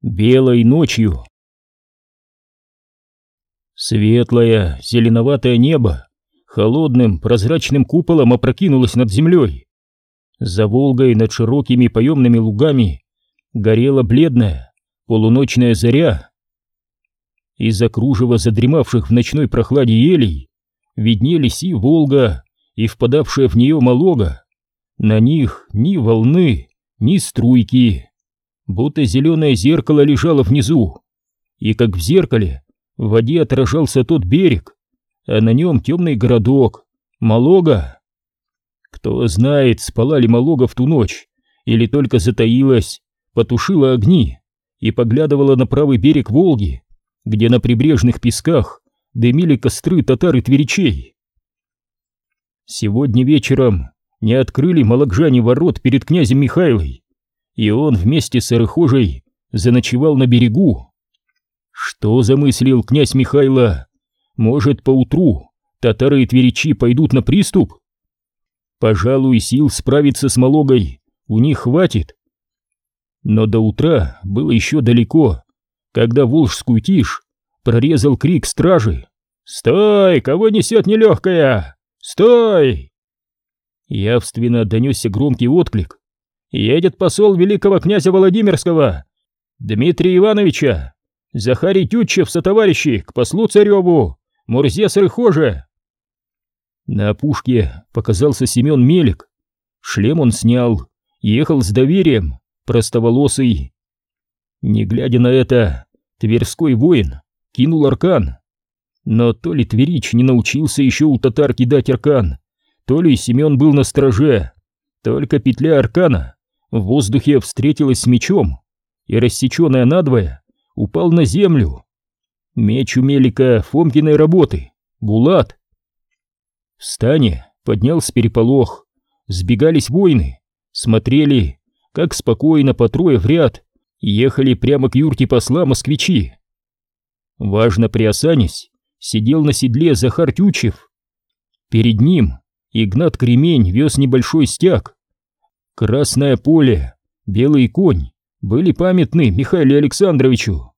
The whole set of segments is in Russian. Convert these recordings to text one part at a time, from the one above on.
Белой ночью. Светлое, зеленоватое небо холодным прозрачным куполом опрокинулось над землей. За Волгой над широкими поемными лугами горела бледная полуночная заря. Из-за кружева задремавших в ночной прохладе елей виднелись и Волга, и впадавшая в нее Малога. На них ни волны, ни струйки будто зеленое зеркало лежало внизу, и как в зеркале в воде отражался тот берег, а на нем темный городок, Малога. Кто знает, спала ли Малога в ту ночь, или только затаилась, потушила огни и поглядывала на правый берег Волги, где на прибрежных песках дымили костры татар и тверичей. Сегодня вечером не открыли малогжане ворот перед князем Михайлой, и он вместе с Архожей заночевал на берегу. Что замыслил князь Михайло? Может, поутру татары и тверичи пойдут на приступ? Пожалуй, сил справиться с Малогой у них хватит. Но до утра было еще далеко, когда волжскую тишь прорезал крик стражи. «Стой! Кого несет нелегкая? Стой!» Явственно донесся громкий отклик, едет посол великого князя Владимирского, Дмитрия Ивановича, Захарий Тютчев со товарищи к послу цареву, Мурзе Сырхоже. На опушке показался Семен Мелик. Шлем он снял, ехал с доверием, простоволосый. Не глядя на это, Тверской воин кинул аркан. Но то ли Тверич не научился еще у татар кидать аркан, то ли Семен был на страже. Только петля аркана в воздухе встретилась с мечом и, рассеченная надвое, упал на землю. Меч у Мелика Фомкиной работы, Булат. В стане поднялся переполох, сбегались воины, смотрели, как спокойно по трое в ряд ехали прямо к юрте посла москвичи. Важно приосанясь, сидел на седле Захар Тючев. Перед ним Игнат Кремень вез небольшой стяг, Красное поле, белый конь были памятны Михаилу Александровичу.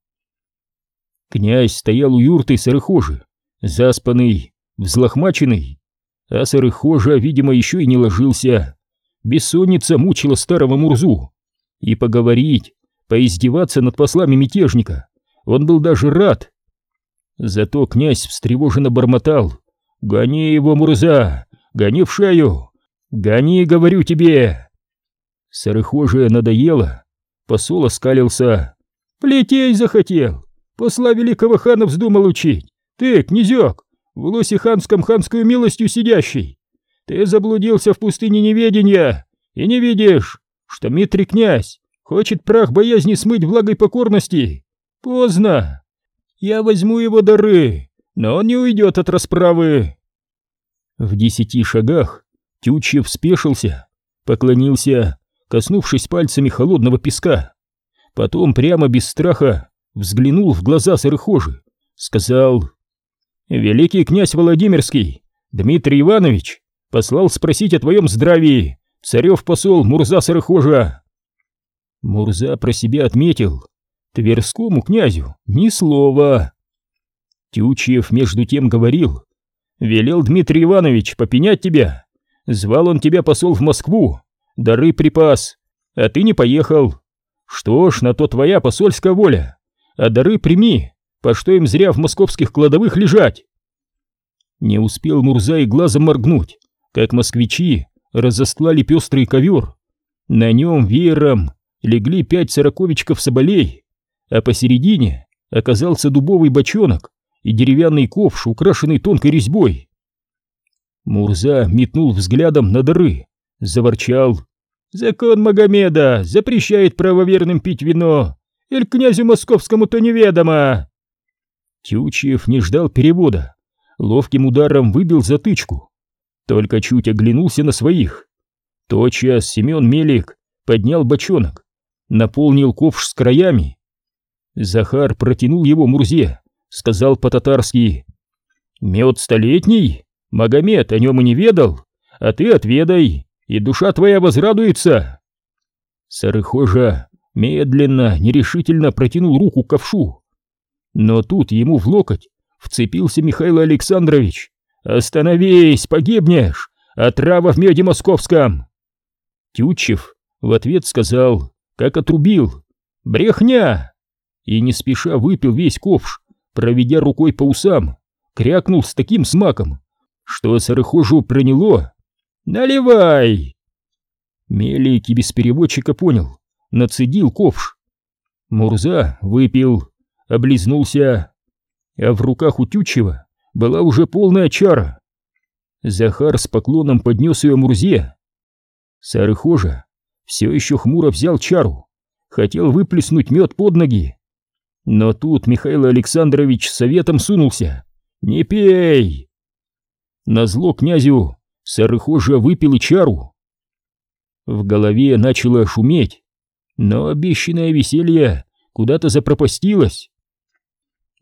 Князь стоял у юрты сырыхожи, заспанный, взлохмаченный, а сырыхожа, видимо, еще и не ложился. Бессонница мучила старого Мурзу. И поговорить, поиздеваться над послами мятежника он был даже рад. Зато князь встревоженно бормотал. «Гони его, Мурза! Гони в шею! Гони, говорю тебе!» Сырыхожая надоело. Посол оскалился. «Плетей захотел! Посла великого хана вздумал учить! Ты, князек, в лосе ханском ханскую милостью сидящий! Ты заблудился в пустыне неведения и не видишь, что Митрий князь хочет прах боязни смыть влагой покорности! Поздно! Я возьму его дары, но он не уйдет от расправы!» В десяти шагах Тютчев спешился, поклонился коснувшись пальцами холодного песка. Потом прямо без страха взглянул в глаза сырыхожи, сказал «Великий князь Владимирский, Дмитрий Иванович, послал спросить о твоем здравии, царев посол Мурза Сырыхожа». Мурза про себя отметил, Тверскому князю ни слова. Тючев между тем говорил, велел Дмитрий Иванович попенять тебя, звал он тебя посол в Москву, дары припас, а ты не поехал. Что ж, на то твоя посольская воля, а дары прими, по что им зря в московских кладовых лежать. Не успел Мурза и глазом моргнуть, как москвичи разостлали пестрый ковер. На нем веером легли пять сороковичков соболей, а посередине оказался дубовый бочонок и деревянный ковш, украшенный тонкой резьбой. Мурза метнул взглядом на дары, заворчал. «Закон Магомеда запрещает правоверным пить вино, или князю московскому-то неведомо!» Тючев не ждал перевода, ловким ударом выбил затычку, только чуть оглянулся на своих. Тотчас Семен Мелик поднял бочонок, наполнил ковш с краями. Захар протянул его Мурзе, сказал по-татарски, «Мед столетний? Магомед о нем и не ведал, а ты отведай, и душа твоя возрадуется. Сарыхожа медленно, нерешительно протянул руку к ковшу. Но тут ему в локоть вцепился Михаил Александрович. «Остановись, погибнешь! Отрава в меде московском!» Тютчев в ответ сказал, как отрубил. «Брехня!» И не спеша выпил весь ковш, проведя рукой по усам, крякнул с таким смаком, что сорохожу проняло. «Наливай!» Мелик без переводчика понял, нацедил ковш. Мурза выпил, облизнулся, а в руках у Тютчева была уже полная чара. Захар с поклоном поднес ее Мурзе. Сарыхожа все еще хмуро взял чару, хотел выплеснуть мед под ноги. Но тут Михаил Александрович советом сунулся. «Не пей!» Назло князю Сарыхожа выпил чару. В голове начало шуметь, но обещанное веселье куда-то запропастилось.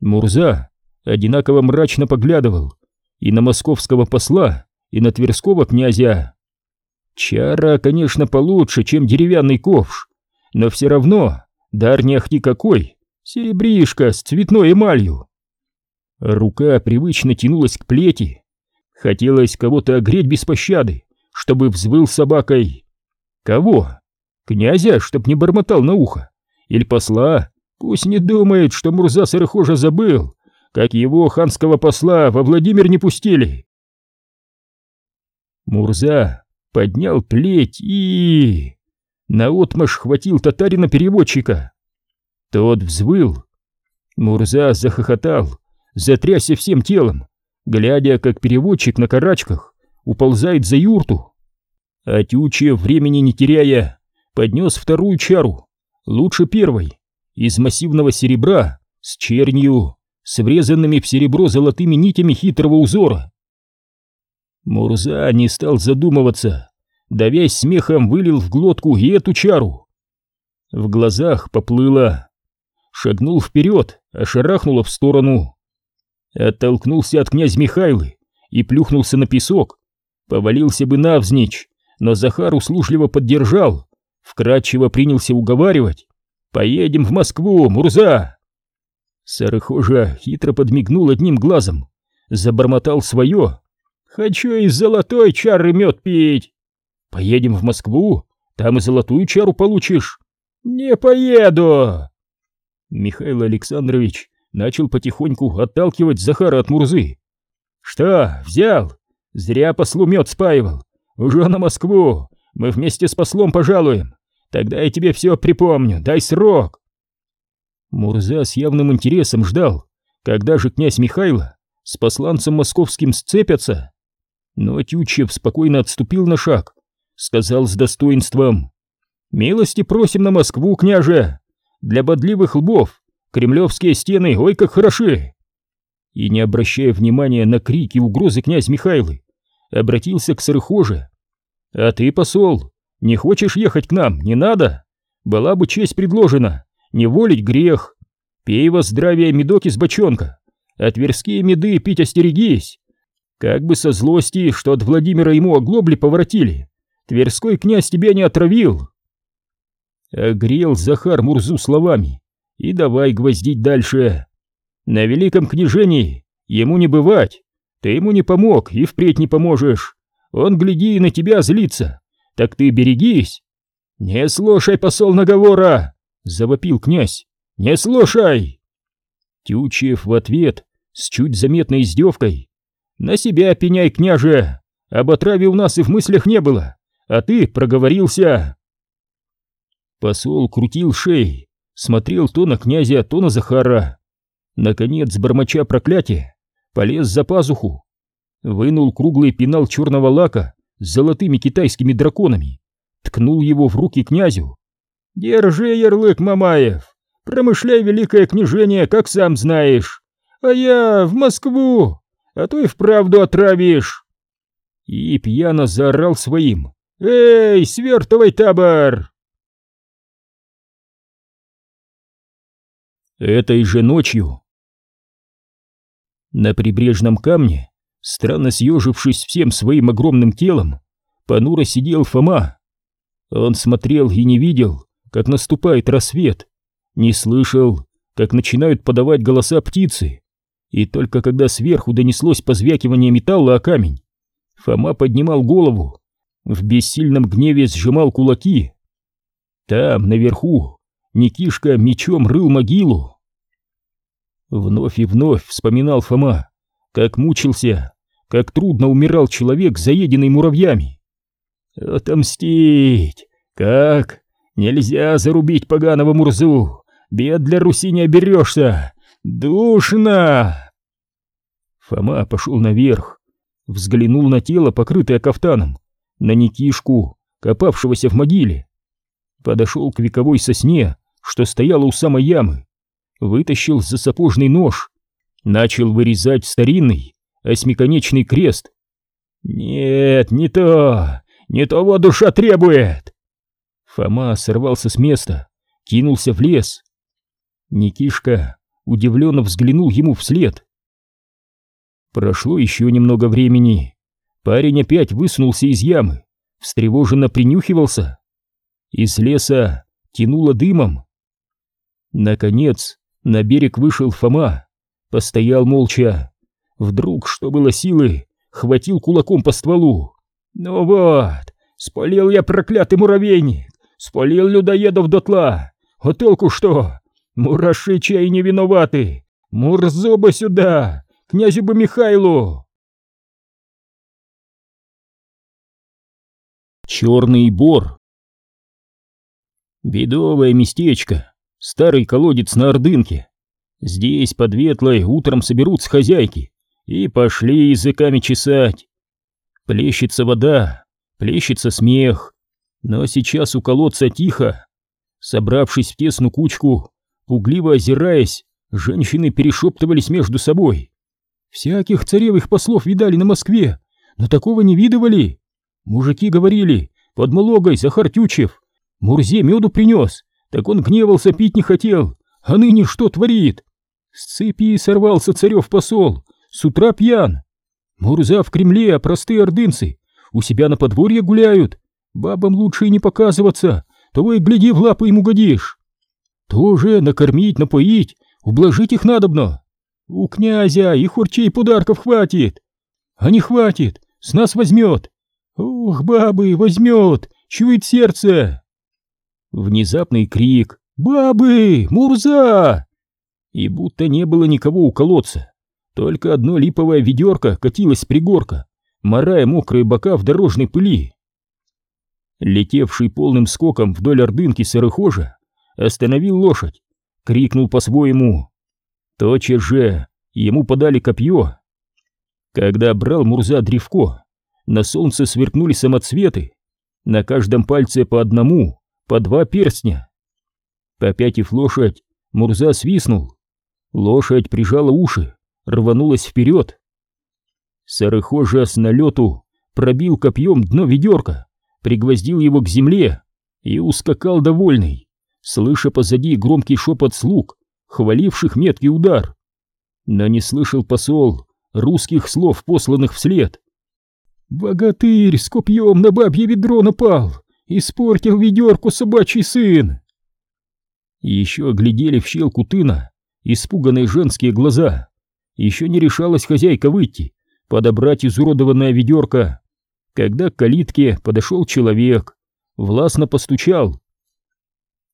Мурза одинаково мрачно поглядывал и на московского посла, и на тверского князя. Чара, конечно, получше, чем деревянный ковш, но все равно дар не ахти какой, серебришка с цветной эмалью. Рука привычно тянулась к плети, хотелось кого-то огреть без пощады, чтобы взвыл собакой. Кого? Князя, чтоб не бормотал на ухо? Или посла? Пусть не думает, что Мурза Сырхожа забыл, как его ханского посла во Владимир не пустили. Мурза поднял плеть и... Наотмашь хватил татарина-переводчика. Тот взвыл. Мурза захохотал, затрясся всем телом, глядя, как переводчик на карачках уползает за юрту. А Тюче, времени не теряя, поднес вторую чару, лучше первой, из массивного серебра, с чернью, с врезанными в серебро золотыми нитями хитрого узора. Мурза не стал задумываться, давясь смехом вылил в глотку и эту чару. В глазах поплыло. Шагнул вперед, ошарахнуло в сторону. Оттолкнулся от князь Михайлы и плюхнулся на песок. Повалился бы навзничь, но Захар услужливо поддержал, вкратчиво принялся уговаривать. «Поедем в Москву, Мурза!» Сарыхожа хитро подмигнул одним глазом, забормотал свое. «Хочу из золотой чары мед пить!» «Поедем в Москву, там и золотую чару получишь!» «Не поеду!» Михаил Александрович начал потихоньку отталкивать Захара от Мурзы. «Что, взял? Зря послу мед спаивал. Уже на Москву. Мы вместе с послом пожалуем. Тогда я тебе все припомню. Дай срок!» Мурза с явным интересом ждал, когда же князь Михайло с посланцем московским сцепятся. Но Тютчев спокойно отступил на шаг, сказал с достоинством. «Милости просим на Москву, княже! Для бодливых лбов кремлевские стены ой как хороши!» И не обращая внимания на крики и угрозы князь Михайлы, обратился к Сырхоже. «А ты, посол, не хочешь ехать к нам, не надо? Была бы честь предложена, не волить грех. Пей во здравие медок из бочонка, а тверские меды пить остерегись. Как бы со злости, что от Владимира ему оглобли поворотили, Тверской князь тебя не отравил. Огрел Захар Мурзу словами и давай гвоздить дальше. На великом княжении ему не бывать, ты ему не помог и впредь не поможешь. Он, гляди, на тебя злится, так ты берегись. Не слушай, посол наговора, завопил князь. Не слушай! Тючев в ответ с чуть заметной издевкой. На себя пеняй, княже, об отраве у нас и в мыслях не было а ты проговорился. Посол крутил шеи, смотрел то на князя, то на Захара. Наконец, бормоча проклятие, полез за пазуху, вынул круглый пенал черного лака с золотыми китайскими драконами, ткнул его в руки князю. «Держи, ярлык Мамаев, промышляй великое княжение, как сам знаешь, а я в Москву, а то и вправду отравишь!» И пьяно заорал своим. «Эй, свертывай табор!» Этой же ночью на прибрежном камне, странно съежившись всем своим огромным телом, понуро сидел Фома. Он смотрел и не видел, как наступает рассвет, не слышал, как начинают подавать голоса птицы, и только когда сверху донеслось позвякивание металла о камень, Фома поднимал голову, в бессильном гневе сжимал кулаки. Там, наверху, Никишка мечом рыл могилу. Вновь и вновь вспоминал Фома, как мучился, как трудно умирал человек, заеденный муравьями. Отомстить! Как? Нельзя зарубить поганого Мурзу! Бед для Руси не оберешься! Душно! Фома пошел наверх, взглянул на тело, покрытое кафтаном, на Никишку, копавшегося в могиле. Подошел к вековой сосне, что стояла у самой ямы, вытащил за сапожный нож, начал вырезать старинный осьмиконечный крест. «Нет, не то! Не того душа требует!» Фома сорвался с места, кинулся в лес. Никишка удивленно взглянул ему вслед. Прошло еще немного времени. Парень опять высунулся из ямы, встревоженно принюхивался. Из леса тянуло дымом. Наконец, на берег вышел Фома, постоял молча. Вдруг, что было силы, хватил кулаком по стволу. «Ну вот, спалил я проклятый муравейник, спалил людоедов дотла. А толку что? Мураши чай не виноваты. Мурзоба сюда, князю бы Михайлу!» Черный бор Бедовое местечко, старый колодец на Ордынке. Здесь под ветлой утром соберутся хозяйки и пошли языками чесать. Плещется вода, плещется смех, но сейчас у колодца тихо. Собравшись в тесную кучку, пугливо озираясь, женщины перешептывались между собой. Всяких царевых послов видали на Москве, но такого не видывали. Мужики говорили, под Мологой Захар Мурзе меду принес, так он гневался, пить не хотел, а ныне что творит? С цепи сорвался царев посол, с утра пьян. Мурза в Кремле, а простые ордынцы у себя на подворье гуляют. Бабам лучше и не показываться, того и гляди в лапы им угодишь. Тоже накормить, напоить, ублажить их надобно. У князя и хурчей подарков хватит. А не хватит, с нас возьмет. Ух, бабы, возьмет, чует сердце. Внезапный крик «Бабы! Мурза!» И будто не было никого у колодца. Только одно липовое ведерко катилось с пригорка, морая мокрые бока в дорожной пыли. Летевший полным скоком вдоль ордынки сырохожа остановил лошадь, крикнул по-своему. Тотчас же ему подали копье. Когда брал Мурза древко, на солнце сверкнули самоцветы, на каждом пальце по одному, по два перстня. Попятив лошадь, Мурза свистнул. Лошадь прижала уши, рванулась вперед. Сарыхожа с налету пробил копьем дно ведерка, пригвоздил его к земле и ускакал довольный, слыша позади громкий шепот слуг, хваливших меткий удар. Но не слышал посол русских слов, посланных вслед. «Богатырь с копьем на бабье ведро напал! Испортил ведерку собачий сын!» Еще глядели в щелку тына испуганные женские глаза. Еще не решалась хозяйка выйти, подобрать изуродованное ведерко, когда к калитке подошел человек, властно постучал.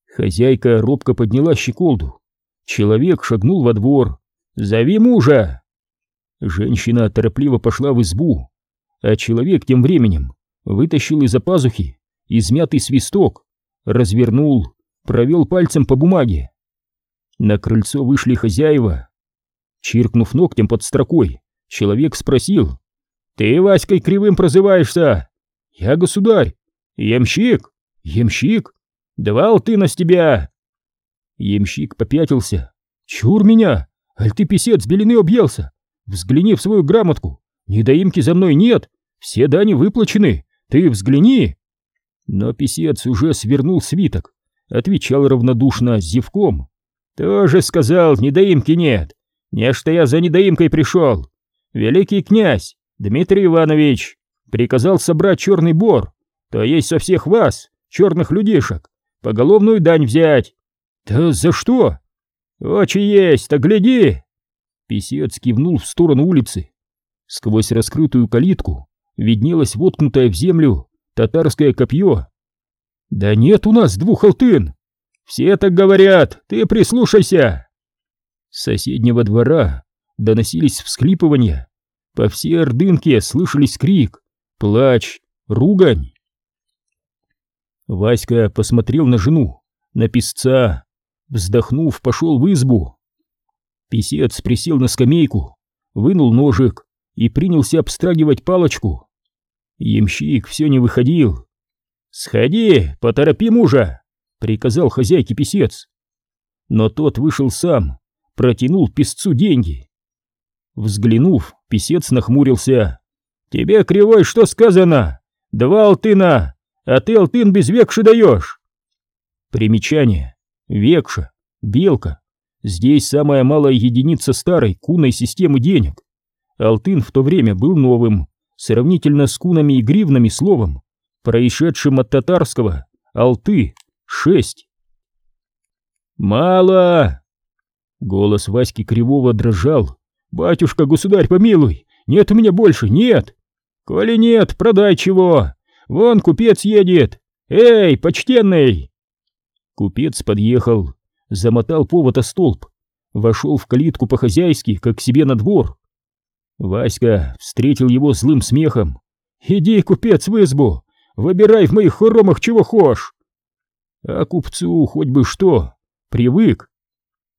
Хозяйка робко подняла щеколду. Человек шагнул во двор. «Зови мужа!» Женщина торопливо пошла в избу, а человек тем временем вытащил из-за пазухи измятый свисток, развернул, провел пальцем по бумаге. На крыльцо вышли хозяева. Чиркнув ногтем под строкой, человек спросил. «Ты Васькой Кривым прозываешься?» «Я государь». «Ямщик?» «Ямщик?» «Давал ты на тебя!» Ямщик попятился. «Чур меня! Аль ты писец белины объелся! Взгляни в свою грамотку! Недоимки за мной нет! Все дани выплачены! Ты взгляни!» Но писец уже свернул свиток, отвечал равнодушно с зевком. «Тоже сказал, недоимки нет. Не что я за недоимкой пришел. Великий князь Дмитрий Иванович приказал собрать черный бор, то есть со всех вас, черных людишек, поголовную дань взять. Да за что? Очи есть, так гляди. Песец кивнул в сторону улицы. Сквозь раскрытую калитку виднелось воткнутое в землю татарское копье. Да нет у нас двух алтын. Все так говорят, ты прислушайся. С соседнего двора доносились всхлипывания. По всей Ордынке слышались крик, плач, ругань. Васька посмотрел на жену, на песца, вздохнув, пошел в избу. Песец присел на скамейку, вынул ножик и принялся обстрагивать палочку. Ямщик все не выходил. «Сходи, поторопи мужа!» — приказал хозяйке писец. Но тот вышел сам, протянул писцу деньги. Взглянув, писец нахмурился. «Тебе, кривой, что сказано? Два алтына, а ты алтын без векши даешь!» Примечание. Векша, белка. Здесь самая малая единица старой кунной системы денег. Алтын в то время был новым, сравнительно с кунами и гривнами словом, происшедшим от татарского «алты» — шесть. «Мало!» Голос Васьки Кривого дрожал. «Батюшка, государь, помилуй! Нет у меня больше, нет! Коли нет, продай чего! Вон купец едет! Эй, почтенный!» Купец подъехал, замотал повод о столб, вошел в калитку по-хозяйски, как к себе на двор. Васька встретил его злым смехом. «Иди, купец, в избу! Выбирай в моих хоромах чего хошь!» А купцу хоть бы что, привык.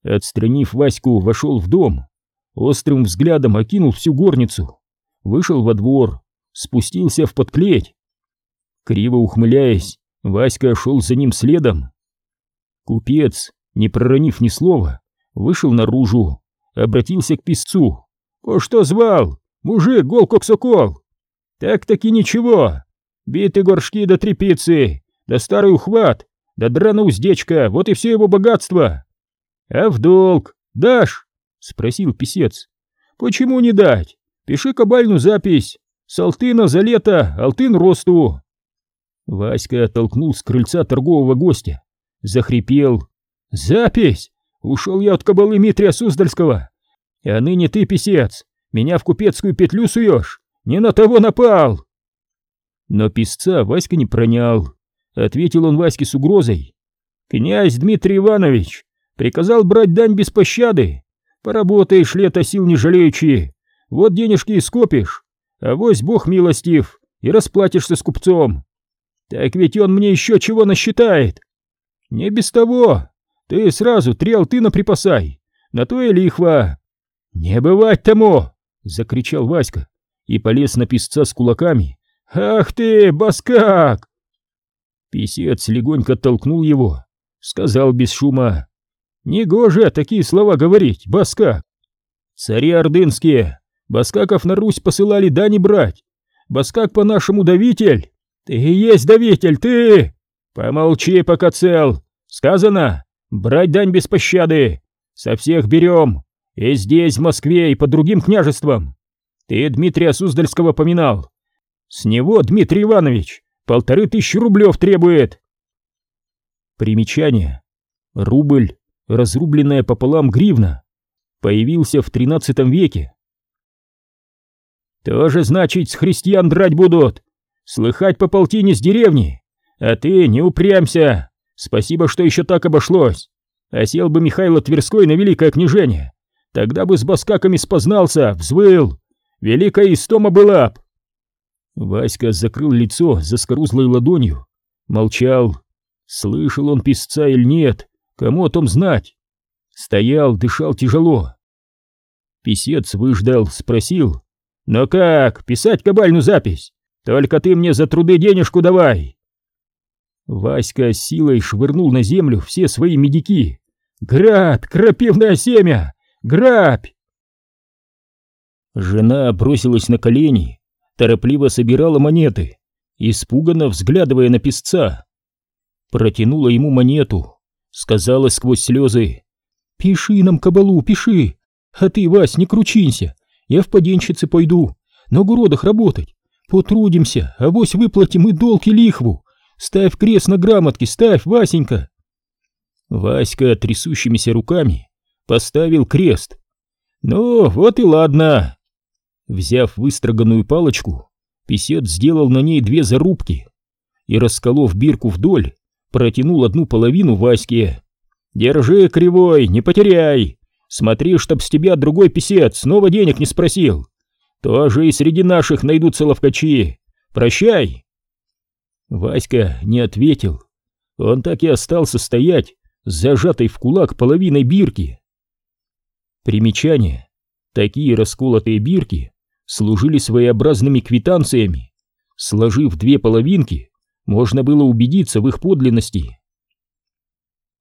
Отстранив Ваську, вошел в дом, острым взглядом окинул всю горницу, вышел во двор, спустился в подклеть. Криво ухмыляясь, Васька шел за ним следом. Купец, не проронив ни слова, вышел наружу, обратился к писцу. «О, что звал? Мужик, гол как сокол!» «Так-таки ничего. Биты горшки до трепицы, да старый ухват, да драна уздечка, вот и все его богатство!» «А в долг дашь?» — спросил писец. «Почему не дать? Пиши кабальную запись. С алтына за лето, алтын росту!» Васька оттолкнул с крыльца торгового гостя, захрипел. «Запись! Ушел я от кабалы Митрия Суздальского, а ныне ты, писец, меня в купецкую петлю суешь, не на того напал!» Но писца Васька не пронял. Ответил он Ваське с угрозой. «Князь Дмитрий Иванович приказал брать дань без пощады. Поработаешь лето сил не жалеючи, вот денежки и скопишь, а вось бог милостив, и расплатишься с купцом. Так ведь он мне еще чего насчитает. Не без того, ты сразу три алтына припасай, на то и лихва. «Не бывать тому!» — закричал Васька и полез на писца с кулаками. «Ах ты, баскак!» Писец легонько толкнул его, сказал без шума. «Негоже такие слова говорить, баскак! Цари ордынские, баскаков на Русь посылали дани брать. Баскак по-нашему давитель. Ты и есть давитель, ты! Помолчи, пока цел. Сказано, брать дань без пощады. Со всех берем, и здесь, в Москве, и по другим княжествам. Ты Дмитрия Суздальского поминал. С него Дмитрий Иванович полторы тысячи рублев требует. Примечание. Рубль, разрубленная пополам гривна, появился в тринадцатом веке. Тоже, значит, с христиан драть будут. Слыхать по полтине с деревни. А ты не упрямься. Спасибо, что еще так обошлось. Осел бы Михайло Тверской на великое княжение. Тогда бы с баскаками спознался, взвыл. Великая истома была б. Васька закрыл лицо заскорузлой ладонью. Молчал. Слышал он писца или нет, кому о том знать. Стоял, дышал тяжело. Писец выждал, спросил. «Ну как, писать кабальную запись? Только ты мне за труды денежку давай!» Васька силой швырнул на землю все свои медики. «Град, крапивное семя! Грабь!» Жена бросилась на колени, торопливо собирала монеты, испуганно взглядывая на песца. Протянула ему монету, сказала сквозь слезы. «Пиши нам кабалу, пиши! А ты, Вась, не кручинься, я в поденщице пойду, на огородах работать. Потрудимся, авось выплатим и долг и лихву. Ставь крест на грамотке, ставь, Васенька!» Васька трясущимися руками поставил крест. «Ну, вот и ладно!» Взяв выстроганную палочку, писец сделал на ней две зарубки и, расколов бирку вдоль, протянул одну половину Ваське. «Держи, кривой, не потеряй! Смотри, чтоб с тебя другой писец снова денег не спросил! Тоже и среди наших найдутся ловкачи! Прощай!» Васька не ответил. Он так и остался стоять, с зажатой в кулак половиной бирки. Примечание. Такие расколотые бирки служили своеобразными квитанциями. Сложив две половинки, можно было убедиться в их подлинности.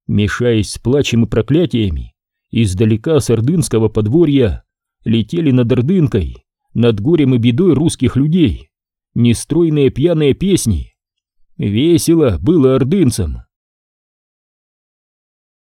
Мешаясь с плачем и проклятиями, издалека с ордынского подворья летели над Ордынкой, над горем и бедой русских людей, нестройные пьяные песни. Весело было ордынцам.